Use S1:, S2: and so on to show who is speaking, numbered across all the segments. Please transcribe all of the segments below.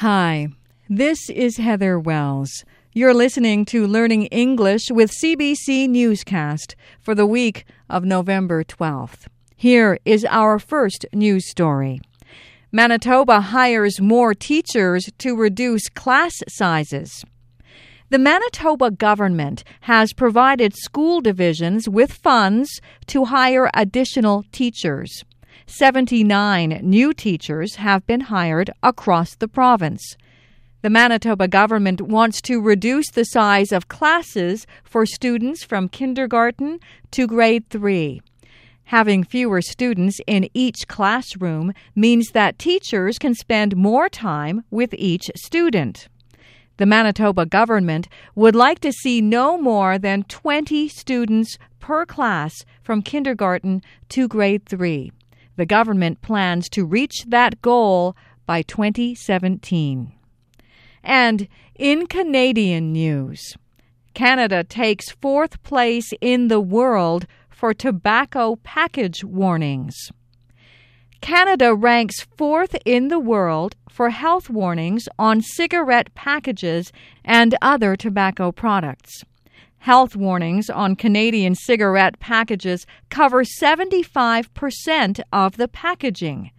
S1: Hi, this is Heather Wells. You're listening to Learning English with CBC Newscast for the week of November 12th. Here is our first news story. Manitoba hires more teachers to reduce class sizes. The Manitoba government has provided school divisions with funds to hire additional teachers. 79 new teachers have been hired across the province. The Manitoba government wants to reduce the size of classes for students from kindergarten to grade 3. Having fewer students in each classroom means that teachers can spend more time with each student. The Manitoba government would like to see no more than 20 students per class from kindergarten to grade 3. The government plans to reach that goal by 2017. And in Canadian news, Canada takes fourth place in the world for tobacco package warnings. Canada ranks fourth in the world for health warnings on cigarette packages and other tobacco products. Health warnings on Canadian cigarette packages cover 75% of the packaging.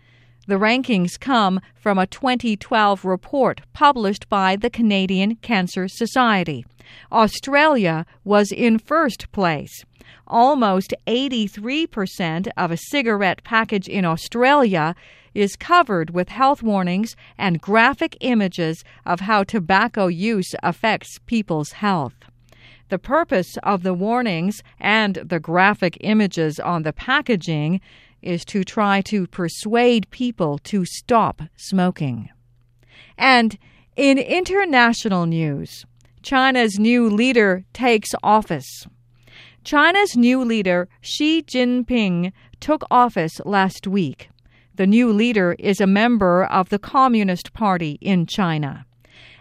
S1: The rankings come from a 2012 report published by the Canadian Cancer Society. Australia was in first place. Almost 83% of a cigarette package in Australia is covered with health warnings and graphic images of how tobacco use affects people's health. The purpose of the warnings and the graphic images on the packaging is to try to persuade people to stop smoking. And in international news, China's new leader takes office. China's new leader, Xi Jinping, took office last week. The new leader is a member of the Communist Party in China.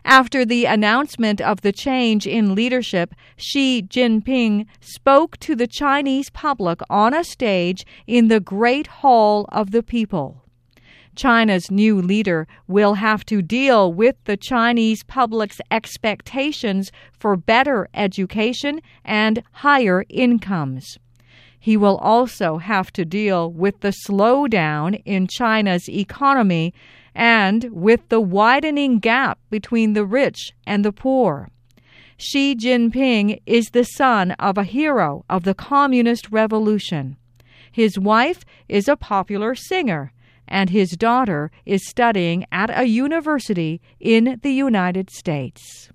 S1: After the announcement of the change in leadership, Xi Jinping spoke to the Chinese public on a stage in the Great Hall of the People. China's new leader will have to deal with the Chinese public's expectations for better education and higher incomes. He will also have to deal with the slowdown in China's economy and with the widening gap between the rich and the poor. Xi Jinping is the son of a hero of the Communist Revolution. His wife is a popular singer, and his daughter is studying at a university in the United States.